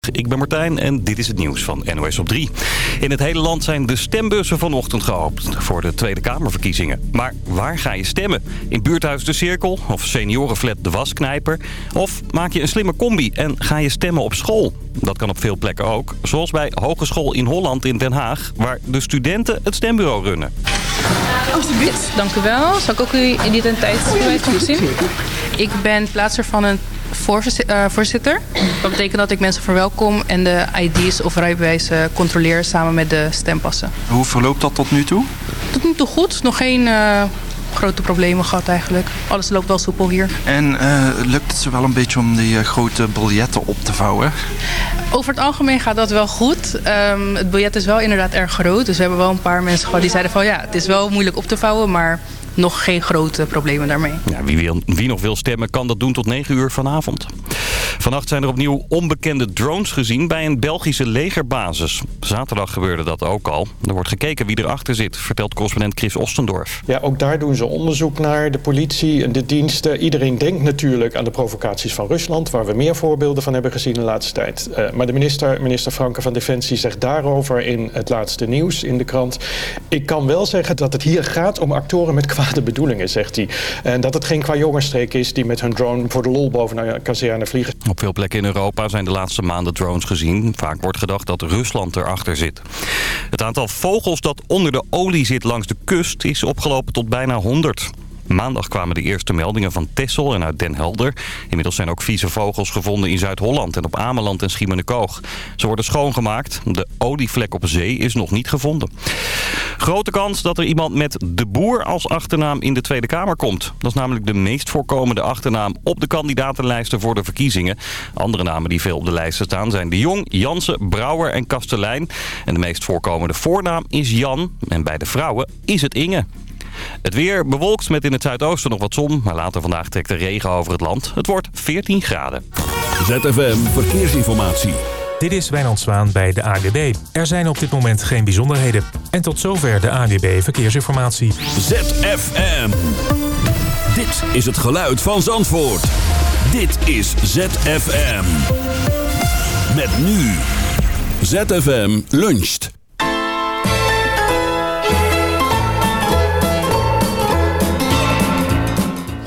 Ik ben Martijn en dit is het nieuws van NOS op 3. In het hele land zijn de stembussen vanochtend geopend voor de Tweede Kamerverkiezingen. Maar waar ga je stemmen? In buurthuis De Cirkel of seniorenflat De Wasknijper? Of maak je een slimme combi en ga je stemmen op school? Dat kan op veel plekken ook. Zoals bij Hogeschool in Holland in Den Haag, waar de studenten het stembureau runnen. Alsjeblieft. Dank u wel. Zal ik ook uw identiteitsbewijs nog zien? Ik ben plaatser van een voorzitter. Dat betekent dat ik mensen verwelkom en de ID's of rijbewijzen controleer samen met de stempassen. Hoe verloopt dat tot nu toe? Tot nu toe goed. Nog geen uh, grote problemen gehad eigenlijk. Alles loopt wel soepel hier. En uh, lukt het ze wel een beetje om die grote biljetten op te vouwen? Over het algemeen gaat dat wel goed. Um, het biljet is wel inderdaad erg groot. Dus we hebben wel een paar mensen gehad die zeiden van ja, het is wel moeilijk op te vouwen, maar nog geen grote problemen daarmee. Ja, wie, wil, wie nog wil stemmen kan dat doen tot 9 uur vanavond. Vannacht zijn er opnieuw onbekende drones gezien bij een Belgische legerbasis. Zaterdag gebeurde dat ook al. Er wordt gekeken wie erachter zit, vertelt correspondent Chris Ostendorf. Ja, ook daar doen ze onderzoek naar. De politie en de diensten. Iedereen denkt natuurlijk aan de provocaties van Rusland... waar we meer voorbeelden van hebben gezien de laatste tijd. Uh, maar de minister, minister Franke van Defensie zegt daarover in het laatste nieuws in de krant... ik kan wel zeggen dat het hier gaat om actoren met kwade bedoelingen, zegt hij. En dat het geen kwajongensstreek is die met hun drone voor de lol boven een kazerne vliegen. Op veel plekken in Europa zijn de laatste maanden drones gezien. Vaak wordt gedacht dat Rusland erachter zit. Het aantal vogels dat onder de olie zit langs de kust is opgelopen tot bijna 100. Maandag kwamen de eerste meldingen van Tessel en uit Den Helder. Inmiddels zijn ook vieze vogels gevonden in Zuid-Holland en op Ameland en Schiermonnikoog. Ze worden schoongemaakt. De olievlek op zee is nog niet gevonden. Grote kans dat er iemand met de boer als achternaam in de Tweede Kamer komt. Dat is namelijk de meest voorkomende achternaam op de kandidatenlijsten voor de verkiezingen. Andere namen die veel op de lijsten staan zijn De Jong, Jansen, Brouwer en Kastelein. En de meest voorkomende voornaam is Jan. En bij de vrouwen is het Inge. Het weer bewolkt met in het zuidoosten nog wat zon. Maar later vandaag trekt de regen over het land. Het wordt 14 graden. ZFM Verkeersinformatie. Dit is Wijnand Zwaan bij de ANWB. Er zijn op dit moment geen bijzonderheden. En tot zover de ANWB Verkeersinformatie. ZFM. Dit is het geluid van Zandvoort. Dit is ZFM. Met nu. ZFM luncht.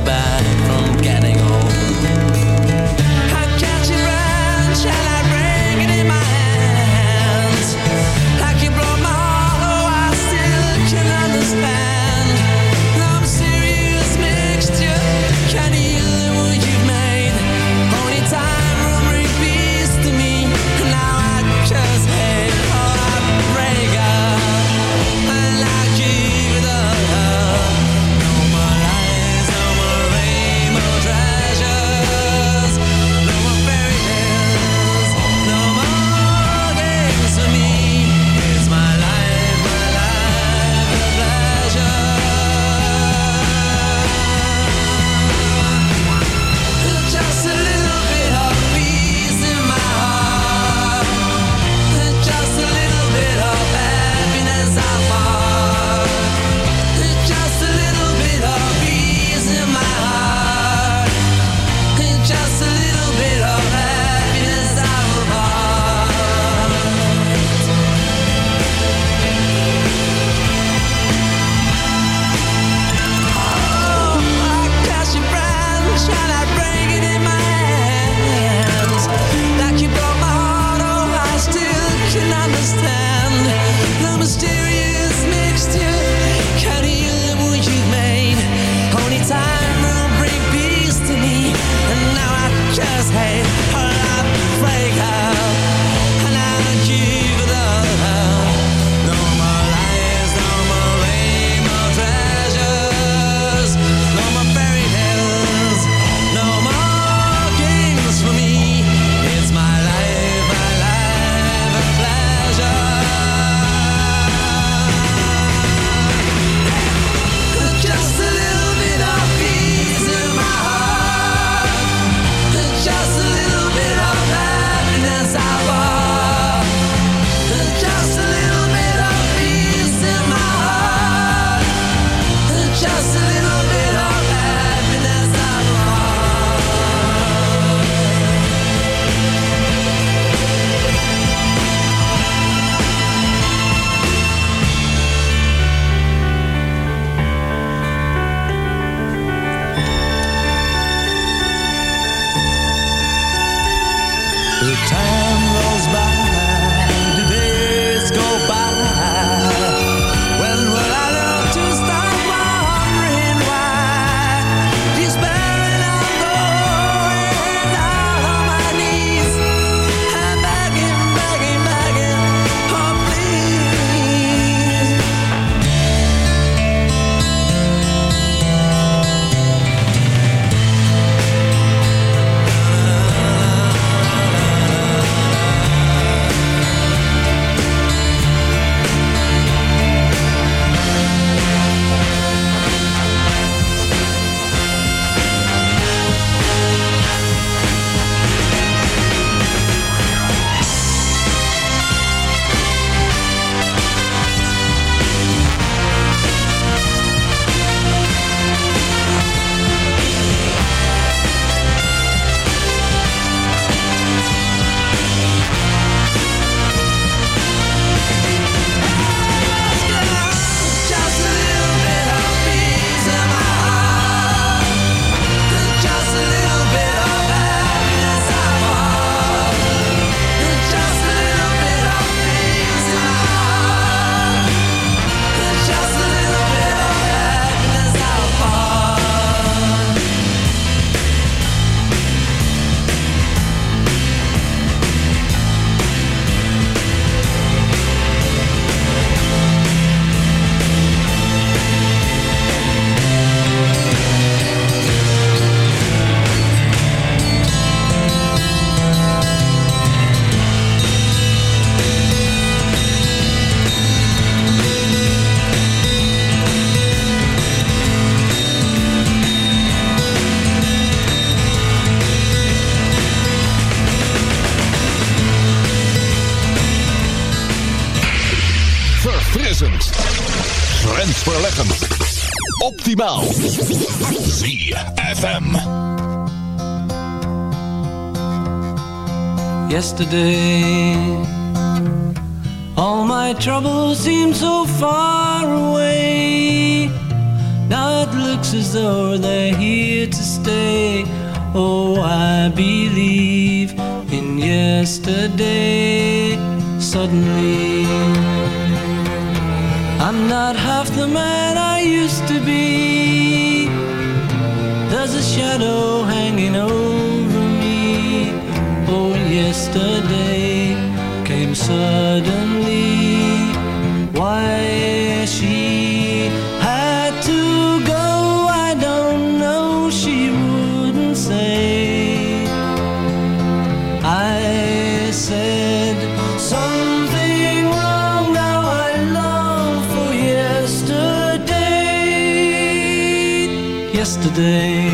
that holds today. All my troubles said something wrong now I long for yesterday. Yesterday.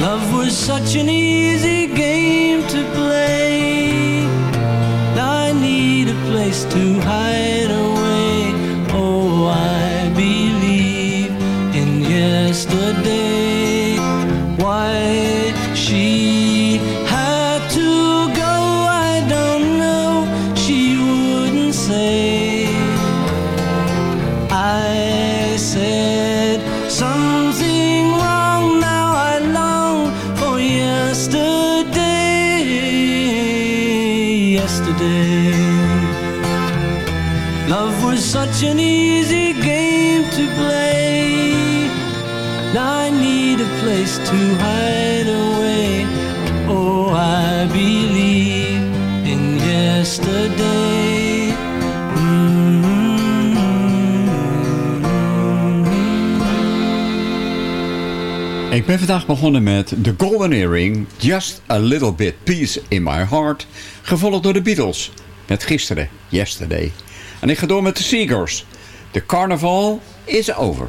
Love was such an easy Ik ben vandaag begonnen met The Golden Earring, Just a Little Bit Peace in My Heart, gevolgd door de Beatles, met gisteren, Yesterday. En ik ga door met de Seagulls, The Carnival is over.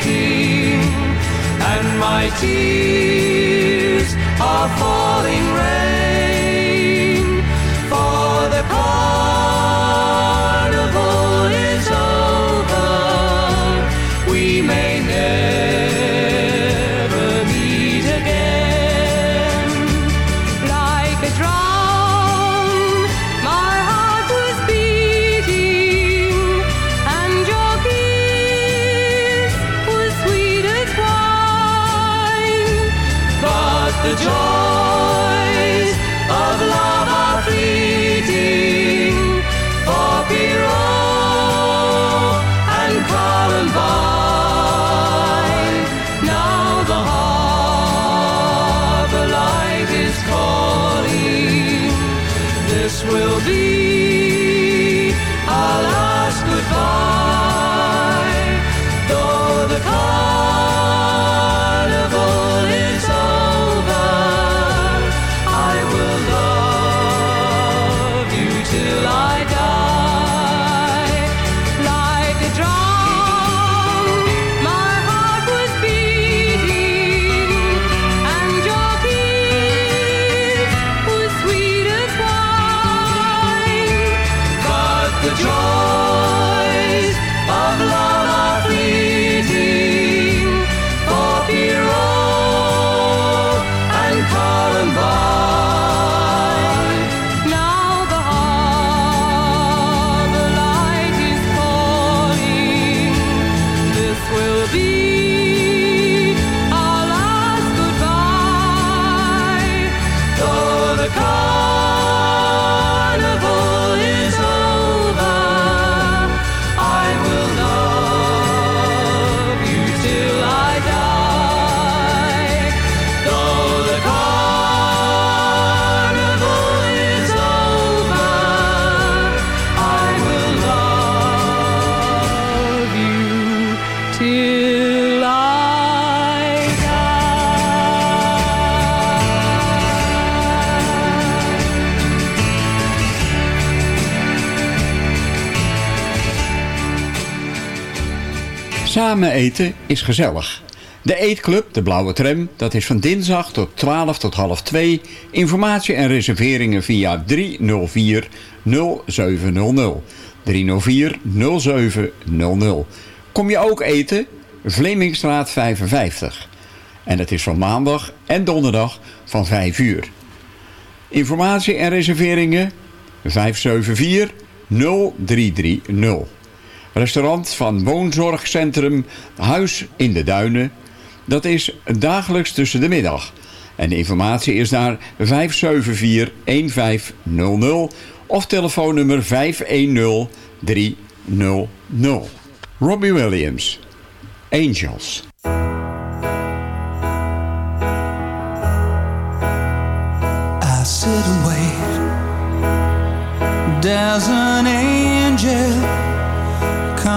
aching, and my tears are falling red. Eten is gezellig. De eetclub, de Blauwe Tram, dat is van dinsdag tot 12 tot half 2. Informatie en reserveringen via 304 0700. 304 0700. Kom je ook eten? Vlemingstraat 55. En het is van maandag en donderdag van 5 uur. Informatie en reserveringen 574 0330. Restaurant van Woonzorgcentrum Huis in de Duinen. Dat is dagelijks tussen de middag. En de informatie is naar 574-1500 of telefoonnummer 510-300. Robbie Williams, Angels. I sit and wait. Does an angel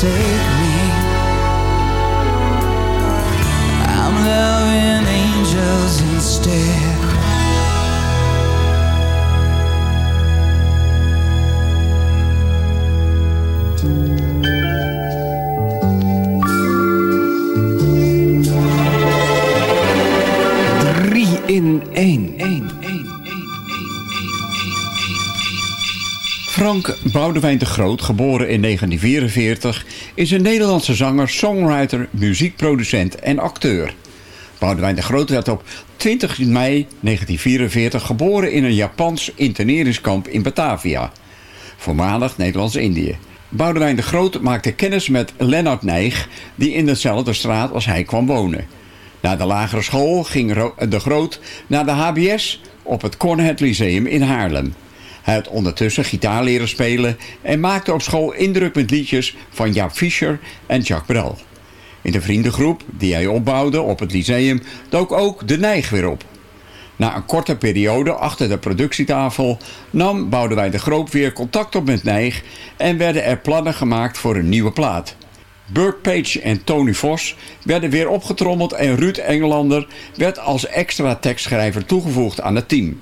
Forsake Boudewijn de Groot, geboren in 1944, is een Nederlandse zanger, songwriter, muziekproducent en acteur. Boudewijn de Groot werd op 20 mei 1944 geboren in een Japans interneringskamp in Batavia, voormalig Nederlands-Indië. Boudewijn de Groot maakte kennis met Lennart Nijg, die in dezelfde straat als hij kwam wonen. Na de lagere school ging de Groot naar de HBS op het Cornhead Lyceum in Haarlem. Hij had ondertussen gitaar leren spelen en maakte op school indruk met liedjes van Jaap Fischer en Jacques Brel. In de vriendengroep die hij opbouwde op het lyceum dook ook de Nijg weer op. Na een korte periode achter de productietafel nam Boudewijn de Groot weer contact op met Nijg en werden er plannen gemaakt voor een nieuwe plaat. Burt Page en Tony Vos werden weer opgetrommeld en Ruud Engelander werd als extra tekstschrijver toegevoegd aan het team.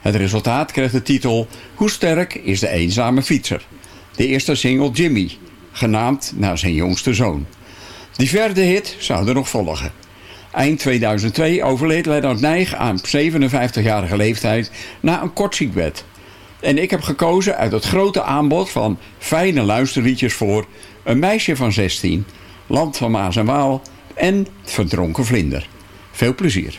Het resultaat kreeg de titel Hoe sterk is de eenzame fietser? De eerste single Jimmy, genaamd naar zijn jongste zoon. Die vierde hit zou er nog volgen. Eind 2002 overleed Lennart Nijg aan 57-jarige leeftijd na een kort ziekbed. En ik heb gekozen uit het grote aanbod van fijne luisterliedjes voor Een meisje van 16, Land van Maas en Waal en Verdronken Vlinder. Veel plezier.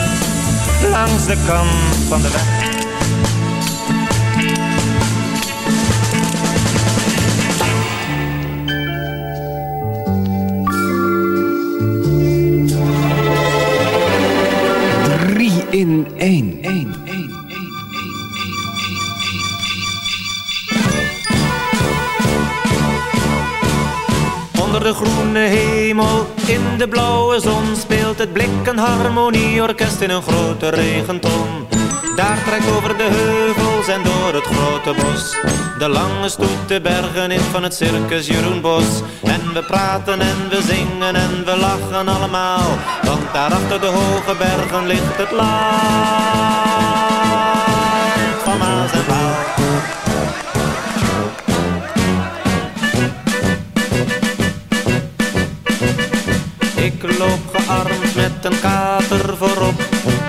langs de kant van de weg. Drie in één. Onder de groene hemel, in de blauwe zon speelt het blik een harmonieorkest in een grote regenton. Daar trekt over de heuvels en door door het grote bos. De lange stoet de bergen in van het circus Jeroen Bos. En we praten en we zingen en we lachen allemaal. Want daar achter de hoge bergen ligt het land van Maas en Waal. Ik loop gearmd met een kater voorop.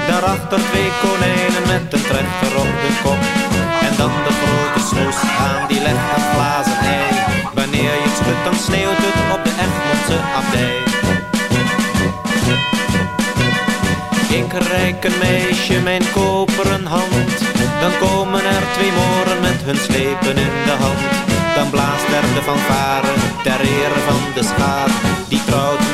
Daarachter twee konijnen met een trechter op de kop. En dan de grote snoes aan die legt een glazen ei. Wanneer je het schudt dan sneeuwt het op de Egmondse abdij. Ik reik een meisje mijn koperen hand. Dan komen er twee moren met hun slepen in de hand. Dan blaast er de fanfare ter ere van de schaar. Die trouwt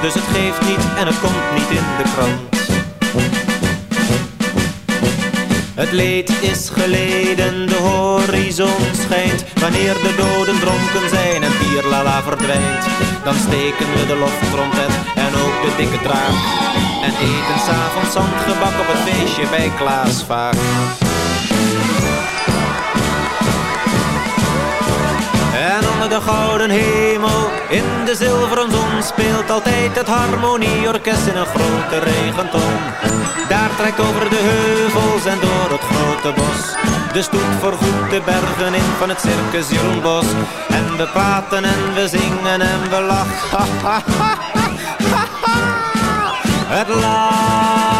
Dus het geeft niet en het komt niet in de krant. Het leed is geleden, de horizon schijnt. Wanneer de doden dronken zijn en bierlala verdwijnt Dan steken we de loftrompet en ook de dikke draak. En eten s'avonds zandgebak op het feestje bij Klaas Vaak En onder de gouden hemel, in de zilveren zon Speelt altijd het harmonieorkest in een grote regenton. Daar trekt over de heuvels en door het grote bos De stoet voorgoed de bergen in van het circus Jeroen Bos En we praten en we zingen en we lachen. Het land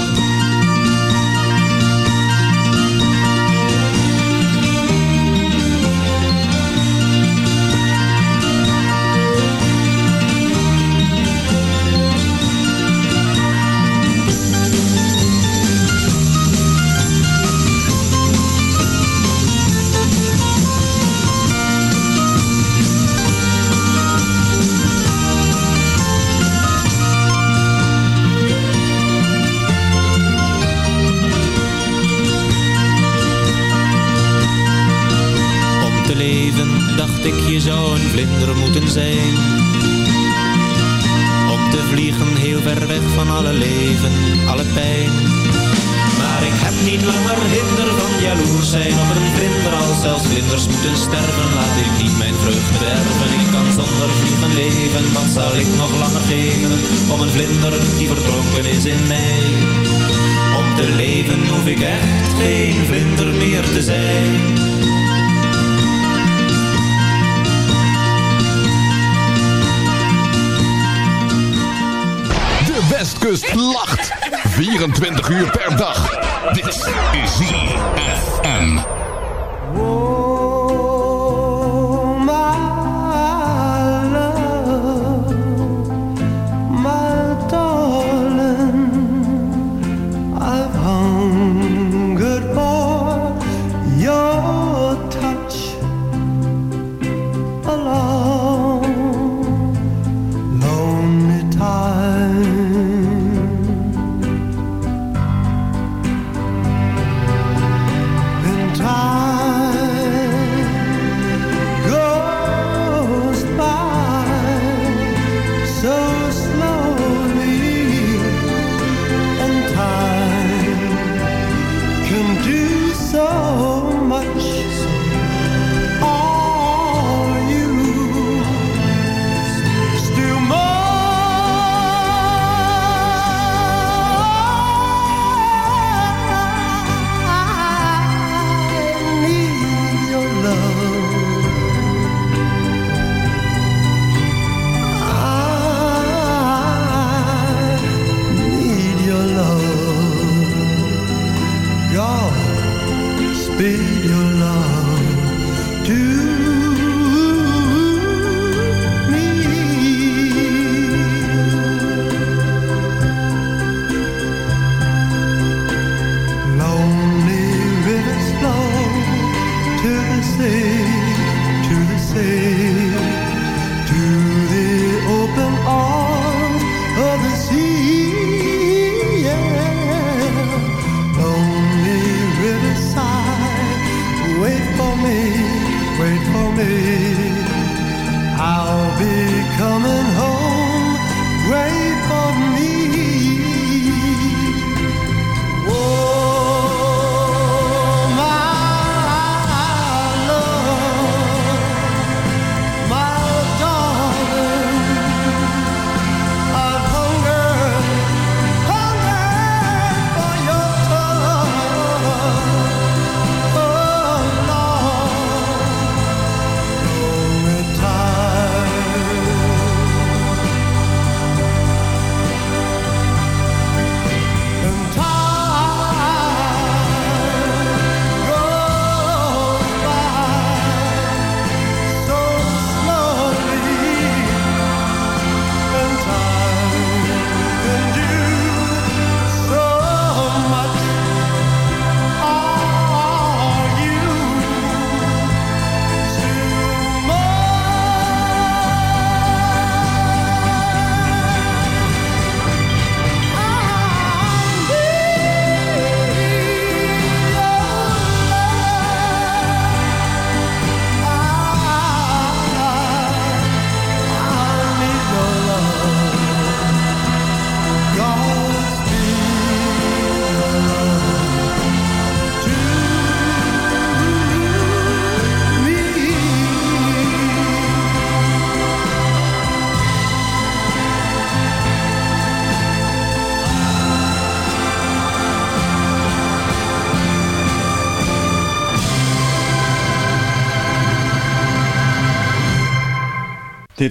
4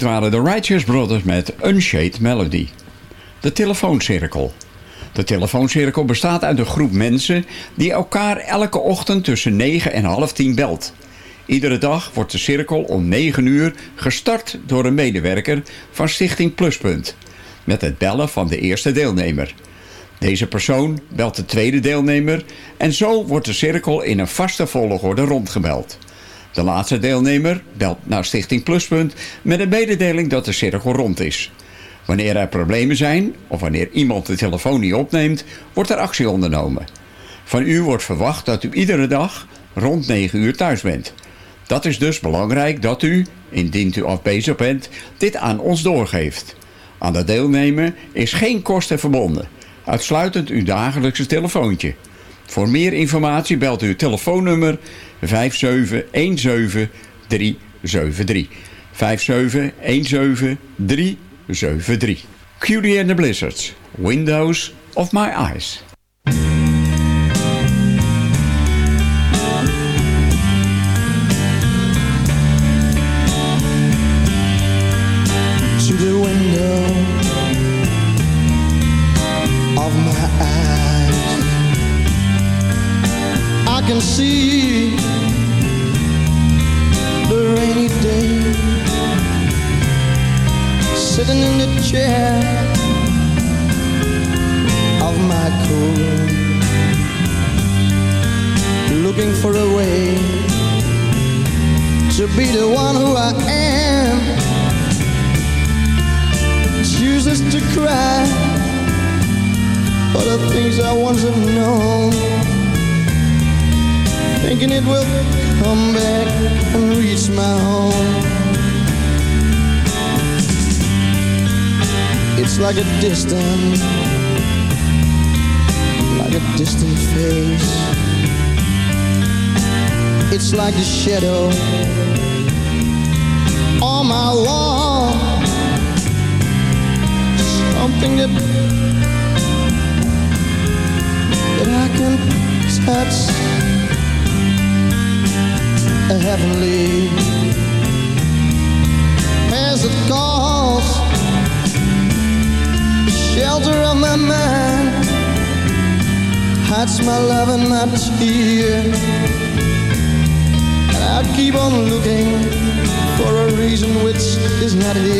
Waren de Righteous Brothers met Unshade Melody. De telefooncirkel. De telefooncirkel bestaat uit een groep mensen die elkaar elke ochtend tussen 9 en half 10 belt. Iedere dag wordt de cirkel om 9 uur gestart door een medewerker van Stichting Pluspunt. Met het bellen van de eerste deelnemer. Deze persoon belt de tweede deelnemer en zo wordt de cirkel in een vaste volgorde rondgebeld. De laatste deelnemer belt naar Stichting Pluspunt met een mededeling dat de cirkel rond is. Wanneer er problemen zijn of wanneer iemand de telefoon niet opneemt, wordt er actie ondernomen. Van u wordt verwacht dat u iedere dag rond 9 uur thuis bent. Dat is dus belangrijk dat u, indien u afwezig bent, dit aan ons doorgeeft. Aan de deelnemer is geen kosten verbonden. Uitsluitend uw dagelijkse telefoontje. Voor meer informatie belt u telefoonnummer 5717373. 5717373. Cutie and the Blizzards, Windows of My Eyes. out of it.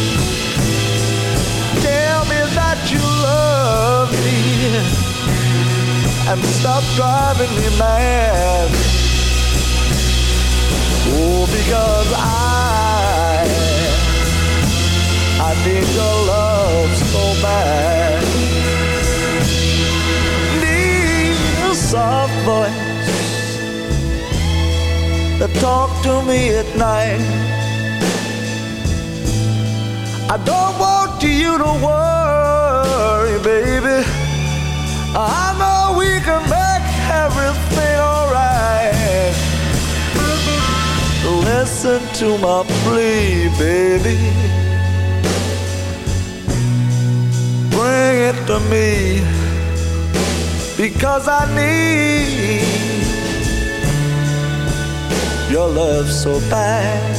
And stop driving me mad. Oh, because I, I need your love so bad. Need a soft voice that talk to me at night. I don't want you to worry, I know we can make everything alright. Listen to my plea, baby. Bring it to me because I need your love so bad.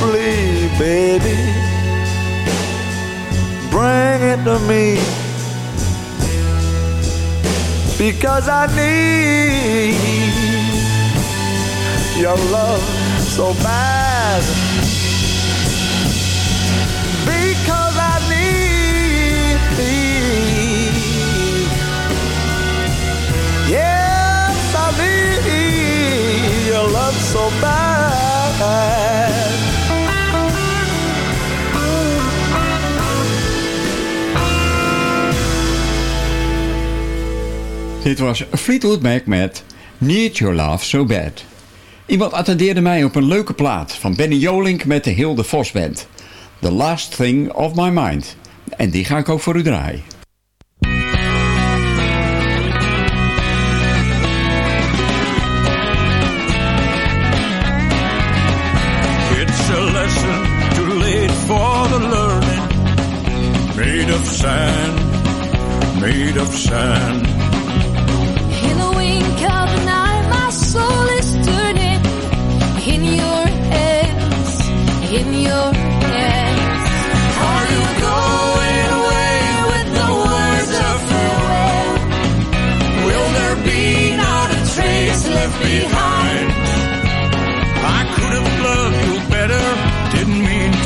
Plea, baby. Bring it to me. Because I need your love so bad. Because I need, yes, I need your love so bad. Dit was Fleetwood Mac met Need Your Love So Bad. Iemand attendeerde mij op een leuke plaat van Benny Jolink met de Hilde Vos Band. The Last Thing of My Mind. En die ga ik ook voor u draaien. Made of made of sand.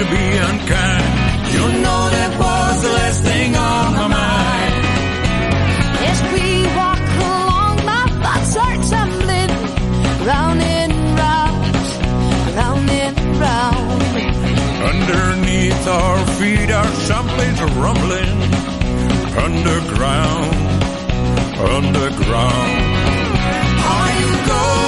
To be unkind. You know that was the last thing on my mind. As we walk along, my thoughts are tumbling round and round, round and round. Underneath our feet are someplace rumbling. Underground, underground. Are you going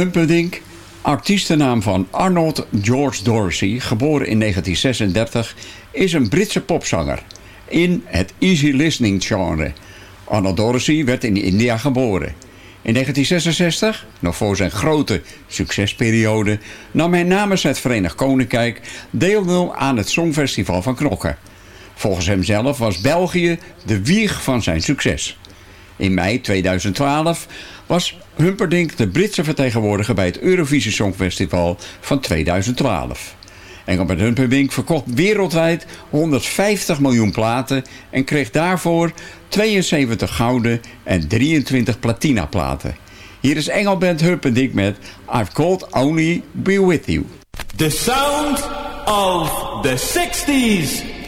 Humperdinck, artiestennaam van Arnold George Dorsey, geboren in 1936, is een Britse popzanger in het easy listening genre. Arnold Dorsey werd in India geboren. In 1966, nog voor zijn grote succesperiode, nam hij namens het Verenigd Koninkrijk deel aan het Songfestival van Knokken. Volgens hemzelf was België de wieg van zijn succes. In mei 2012 was Humperdinck de Britse vertegenwoordiger bij het Eurovisie Songfestival van 2012. Engelbert Humperdinck verkocht wereldwijd 150 miljoen platen en kreeg daarvoor 72 gouden en 23 platina platen. Hier is Engelbert Humperdinck met I've Called Only Be With You. The sound of the 60s.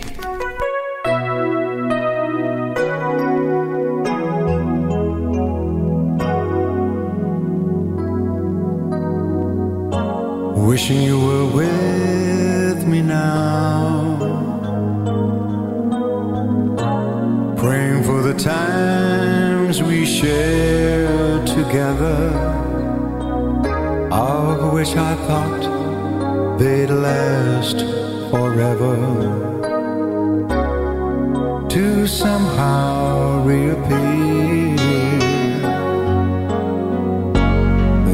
Wishing you were with me now. Praying for the times we shared together, of which I thought they'd last forever. To somehow reappear.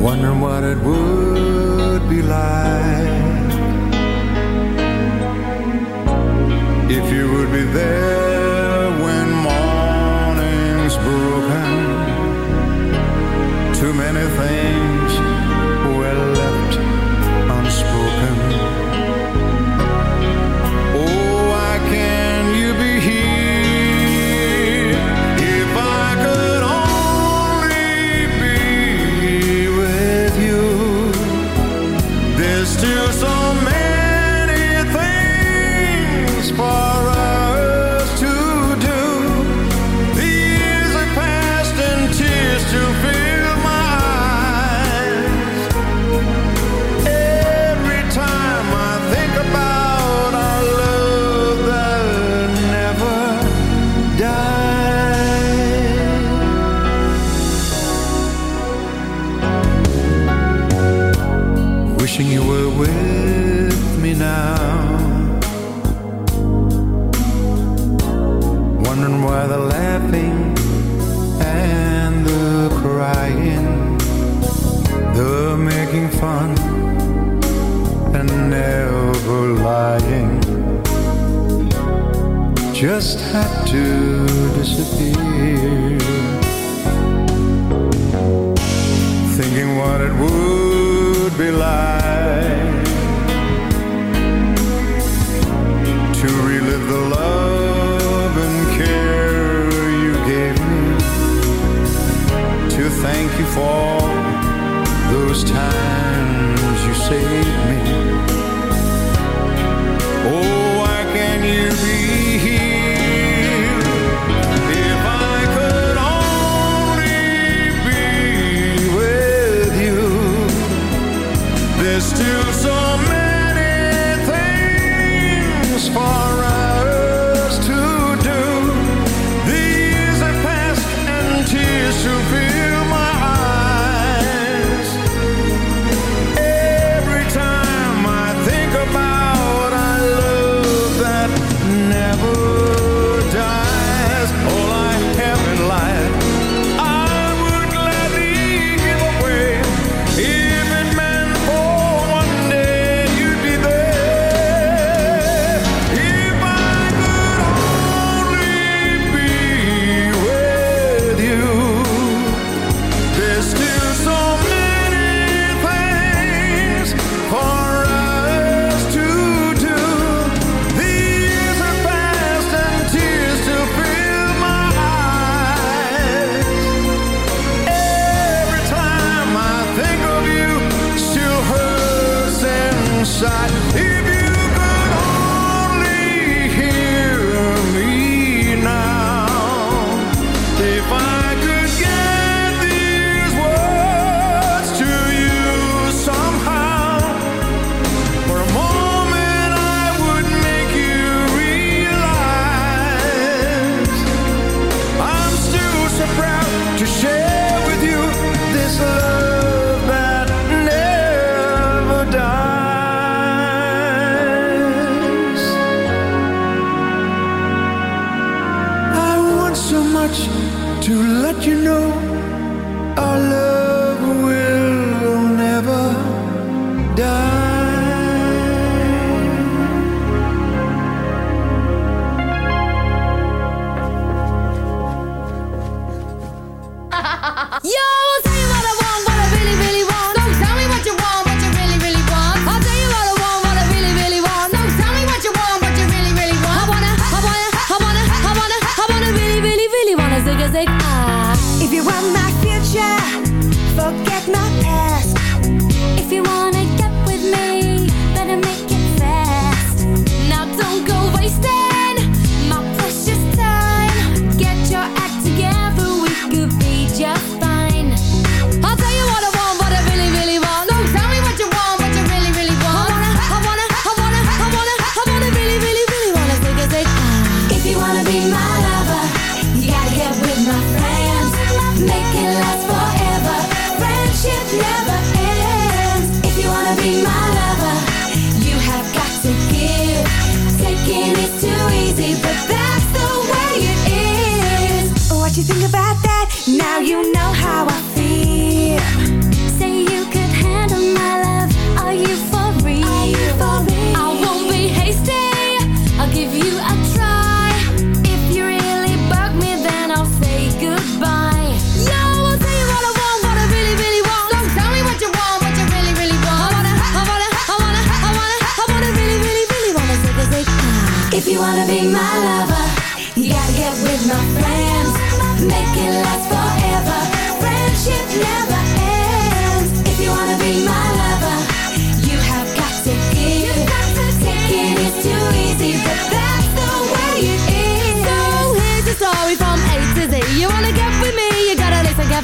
Wondering what it would there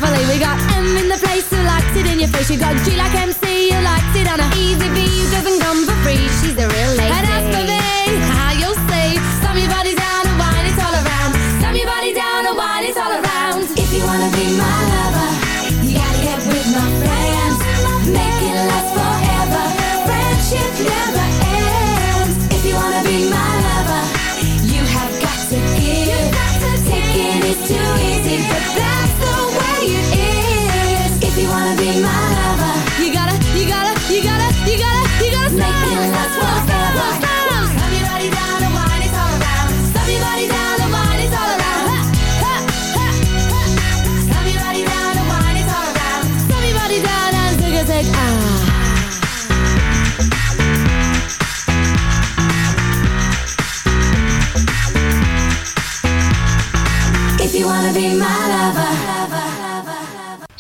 We got M in the place who likes it in your face? You got G like MC who likes it on a Easy V doesn't come for free. She's a real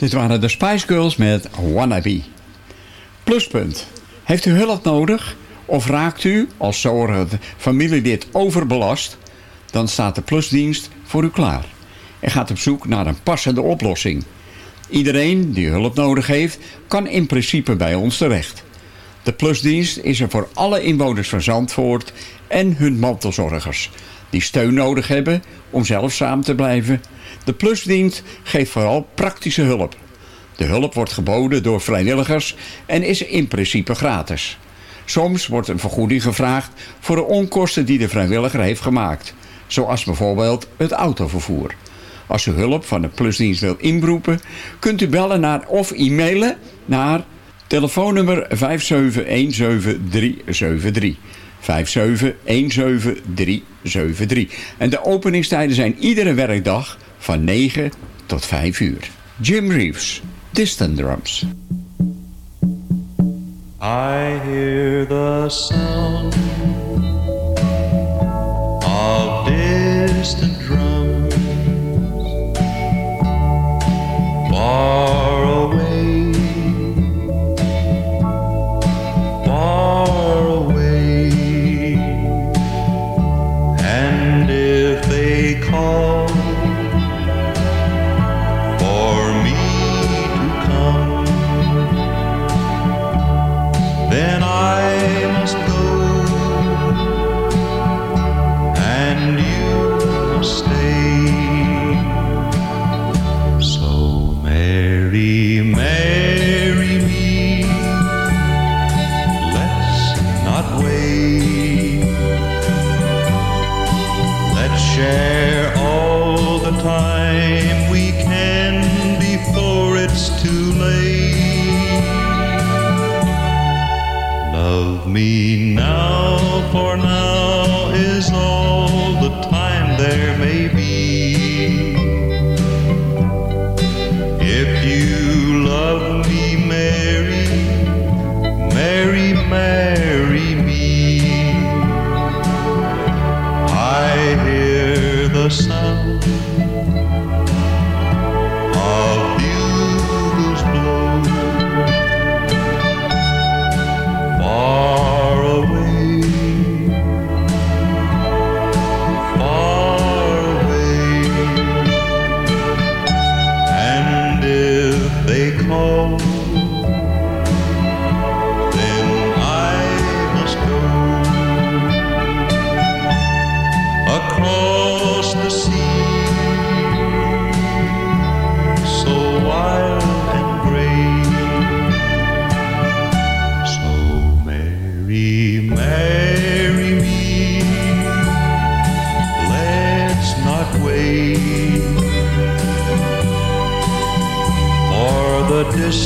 Dit waren de Spice Girls met Wannabe. Pluspunt. Heeft u hulp nodig? Of raakt u als zorgend familielid overbelast? Dan staat de plusdienst voor u klaar. En gaat op zoek naar een passende oplossing. Iedereen die hulp nodig heeft, kan in principe bij ons terecht. De plusdienst is er voor alle inwoners van Zandvoort en hun mantelzorgers... die steun nodig hebben om zelfzaam te blijven. De plusdienst geeft vooral praktische hulp. De hulp wordt geboden door vrijwilligers en is in principe gratis. Soms wordt een vergoeding gevraagd voor de onkosten die de vrijwilliger heeft gemaakt. Zoals bijvoorbeeld het autovervoer. Als u hulp van de plusdienst wilt inroepen, kunt u bellen naar of e-mailen naar telefoonnummer 5717373. 5717373. En de openingstijden zijn iedere werkdag van 9 tot 5 uur. Jim Reeves, Distant Drums. I hear the sound of distant drums far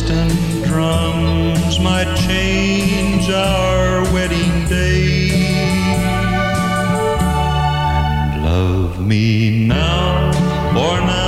distant drums might change our wedding day. And love me now, for now